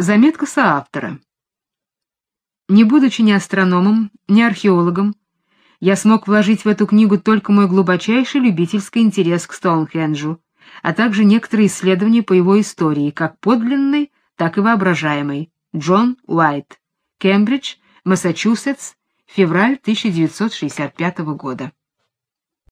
Заметка соавтора. Не будучи ни астрономом, ни археологом, я смог вложить в эту книгу только мой глубочайший любительский интерес к Стоунхенджу, а также некоторые исследования по его истории, как подлинной, так и воображаемой. Джон Уайт. Кембридж, Массачусетс, февраль 1965 года.